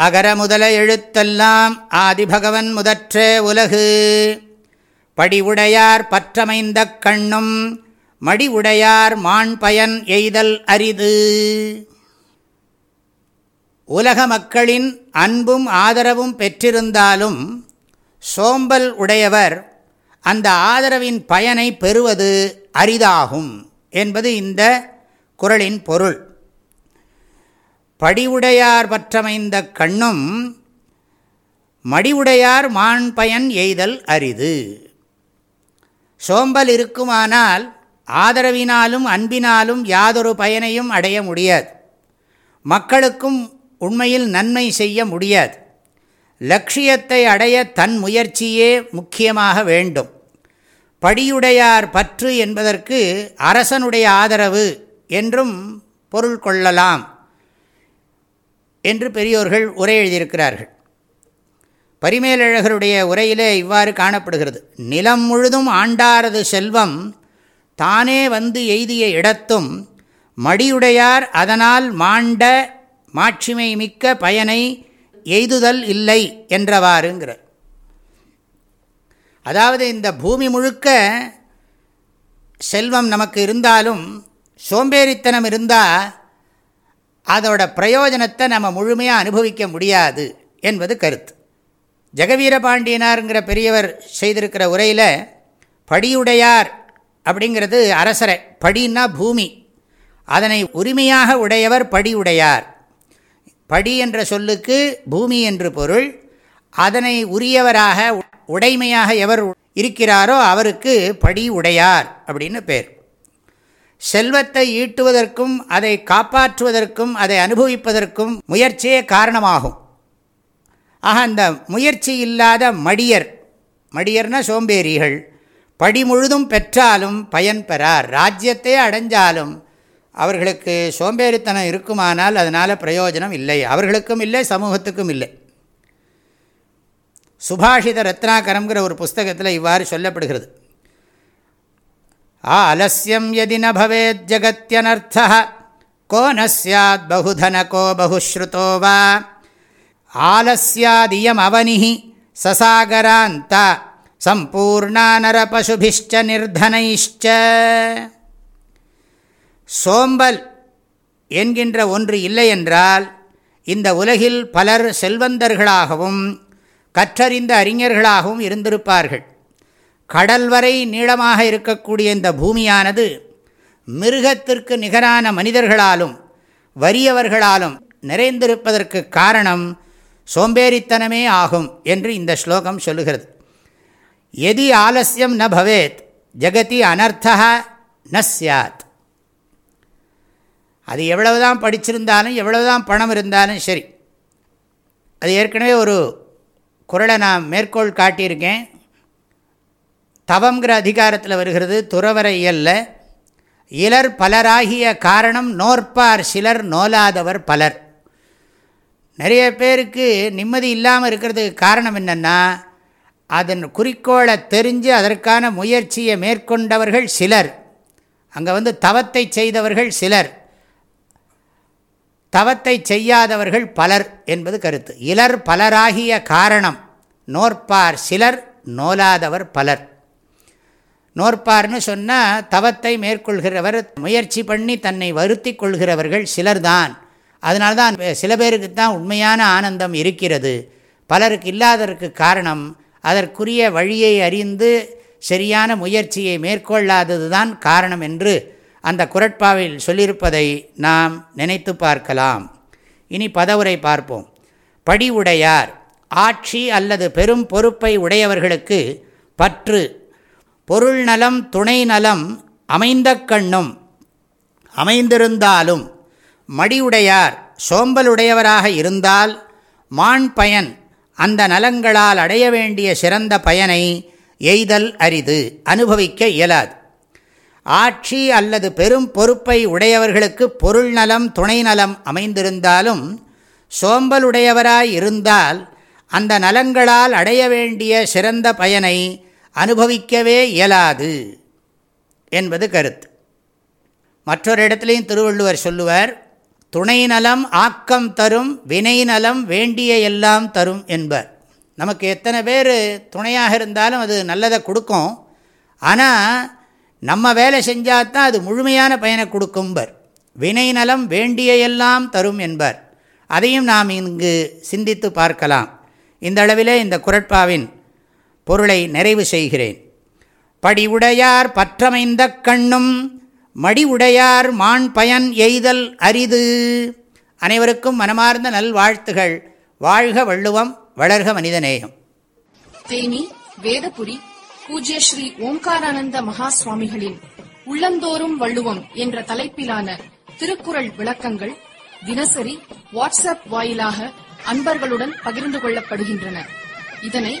அகர முதல எழுத்தெல்லாம் ஆதிபகவன் முதற்றே உலகு. படிவுடையார் பற்றமைந்த கண்ணும் மடிவுடையார் மான் பயன் எய்தல் அரிது. உலக மக்களின் அன்பும் ஆதரவும் பெற்றிருந்தாலும் சோம்பல் உடையவர் அந்த ஆதரவின் பயனை பெறுவது அரிதாகும் என்பது இந்த குரலின் பொருள். படிவுடையார் பற்றமைந்த கண்ணும் மடிவுடையார் மான் பயன் எய்தல் அரிது. சோம்பல் இருக்குமானால் ஆதரவினாலும் அன்பினாலும் யாதொரு பயனையும் அடைய முடியாது. மக்களுக்கும் உண்மையில் நன்மை செய்ய முடியாது. லட்சியத்தை அடைய தன் முயற்சியே முக்கியமாக வேண்டும். படியுடையார் பற்று என்பதற்கு அரசனுடைய ஆதரவு என்றும் பொருள் கொள்ளலாம். என்று பெரியோர்கள் உரை எழுதியிருக்கிறார்கள். பரிமேலழகருடைய உரையிலே இவ்வாறு காணப்படுகிறது. நிலம் முழுதும் ஆண்டாரது செல்வம் தானே வந்து எய்திய இடத்தும் மடியுடையார் அதனால் மாண்ட மாட்சிமை மிக்க பயனை எய்துதல் இல்லை என்றவாறுங்கிறார். அதாவது இந்த பூமி முழுக்க செல்வம் நமக்கு இருந்தாலும் சோம்பேறித்தனம் இருந்தால் அதோட பிரயோஜனத்தை நம்ம முழுமையாக அனுபவிக்க முடியாது என்பது கருத்து. ஜெகவீரபாண்டியனாருங்கிற பெரியவர் செய்திருக்கிற உரையில் படியுடையார் அப்படிங்கிறது அரசரை படின்னா பூமி. அதனை உரிமையாக உடையவர் படியுடையார். படி என்ற சொல்லுக்கு பூமி என்று பொருள். அதனை உரியவராக உடைமையாக எவர் இருக்கிறாரோ அவருக்கு படி உடையார் அப்படின்னு பேர். செல்வத்தை ஈட்டுவதற்கும் அதை காப்பாற்றுவதற்கும் அதை அனுபவிப்பதற்கும் முயற்சியே காரணமாகும். ஆக அந்த முயற்சி இல்லாத மடியர் மடியர்னா சோம்பேறிகள் படி முழுதும் பெற்றாலும் பயன் பெறார். ராஜ்யத்தை அடைஞ்சாலும் அவர்களுக்கு சோம்பேறித்தனம் இருக்குமானால் அதனால் பிரயோஜனம் இல்லை. அவர்களுக்கும் இல்லை சமூகத்துக்கும் இல்லை. சுபாஷித ரத்னாகரம்ங்கிற ஒரு புஸ்தகத்தில் இவ்வாறு சொல்லப்படுகிறது. ஆலசியம் எதி நவேத் பவேத் ஜகத்யனர்த்த கோ ந பகுதனகோ பகுதன பகுஸ்ருதோ வா. ஆலசியாதியம் அவனி சசாகராந்த. சம்பூர்ணா நரபசுபிஷ்ட நிர்தனைஷ்ட சோம்பல் என்கின்ற ஒன்று இல்லையென்றால் இந்த உலகில் பலர் செல்வந்தர்களாகவும் கற்றறிந்த அறிஞர்களாகவும் இருந்திருப்பார்கள். கடல் வரை நீளமாக இருக்கக்கூடிய இந்த பூமியானது மிருகத்திற்கு நிகரான மனிதர்களாலும் வறியவர்களாலும் நிறைந்திருப்பதற்கு காரணம் சோம்பேறித்தனமே ஆகும் என்று இந்த ஸ்லோகம் சொல்லுகிறது. எதி ஆலசியம் ந பவேத் ஜகதி அனர்த்தா ந சாத் அது எவ்வளவுதான் படிச்சிருந்தாலும் எவ்வளவுதான் பணம் இருந்தாலும் சரி. அது ஏற்கனவே ஒரு குரலை நான் மேற்கோள் காட்டியிருக்கேன். தவங்கிற அதிகாரத்தில் வருகிறது துறவரையல்ல இலர் பலராகிய காரணம் நோற்பார் சிலர் நோலாதவர் பலர். நிறைய பேருக்கு நிம்மதி இல்லாமல் இருக்கிறதுக்கு காரணம் என்னென்னா அதன் குறிக்கோளை தெரிஞ்சு அதற்கான முயற்சியை மேற்கொண்டவர்கள் சிலர். அங்கே வந்து தவத்தை செய்தவர்கள் சிலர். தவத்தை செய்யாதவர்கள் பலர் என்பது கருத்து. இலர் பலராகிய காரணம் நோற்பார் சிலர் நோலாதவர் பலர். நோற்பார்னு சொன்னால் தவத்தை மேற்கொள்கிறவர் முயற்சி பண்ணி தன்னை வருத்தி கொள்கிறவர்கள் சிலர்தான். அதனால்தான் சில பேருக்கு தான் உண்மையான ஆனந்தம் இருக்கிறது. பலருக்கு இல்லாததற்கு காரணம் அதற்குரிய வழியை அறிந்து சரியான முயற்சியை மேற்கொள்ளாதது தான் காரணம் என்று அந்த குரட்பாவில் சொல்லியிருப்பதை நாம் நினைத்து பார்க்கலாம். இனி பதவுரை பார்ப்போம். படி உடையார் ஆட்சி அல்லது பெரும் பொறுப்பை உடையவர்களுக்கு பற்று. பொருள் நலம் துணை நலம் அமைந்த கண்ணும் அமைந்திருந்தாலும் மடியுடையார் சோம்பலுடையவராக இருந்தால் மான் பயன் அந்த நலங்களால் அடைய வேண்டிய சிறந்த பயனை எய்தல் அரிது அனுபவிக்க இயலாது. ஆட்சி அல்லது பெரும் பொறுப்பை உடையவர்களுக்கு பொருள் நலம் துணை நலம் அமைந்திருந்தாலும் சோம்பலுடையவராய் இருந்தால் அந்த நலங்களால் அடைய வேண்டிய சிறந்த பயனை அனுபவிக்கவே இயலாது என்பது கருத்து. மற்றொரு இடத்துலையும் திருவள்ளுவர் சொல்லுவார் துணை நலம் ஆக்கம் தரும் வினை நலம் வேண்டிய எல்லாம் தரும் என்பர். நமக்கு எத்தனை பேர் துணையாக இருந்தாலும் அது நல்லதை கொடுக்கும். ஆனால் நம்ம வேலை செஞ்சால் தான் அது முழுமையான பயனை கொடுக்கும்பர். வினை நலம் வேண்டிய எல்லாம் தரும் என்பர். அதையும் நாம் இங்கு சிந்தித்து பார்க்கலாம். இந்த அளவிலே இந்த குரட்பாவின் பொருளை நிறைவு செய்கிறேன். படிவுடையார் பற்றமைந்த கண்ணும் மடிவுடையார் மான் பயன் எய்தல் அரிது. அனைவருக்கும் மனமார்ந்த நல்வாழ்த்துகள். வாழ்க வள்ளுவம் வளர்க மனிதநேயம். தேனி வேதபுரி பூஜ்ய ஸ்ரீ ஓம்காரானந்த மகா சுவாமிகளின் உள்ளந்தோறும் வள்ளுவம் என்ற தலைப்பிலான திருக்குறள் விளக்கங்கள் தினசரி வாட்ஸ்அப் வாயிலாக அன்பர்களுடன் பகிர்ந்து கொள்ளப்படுகின்றன. இதனை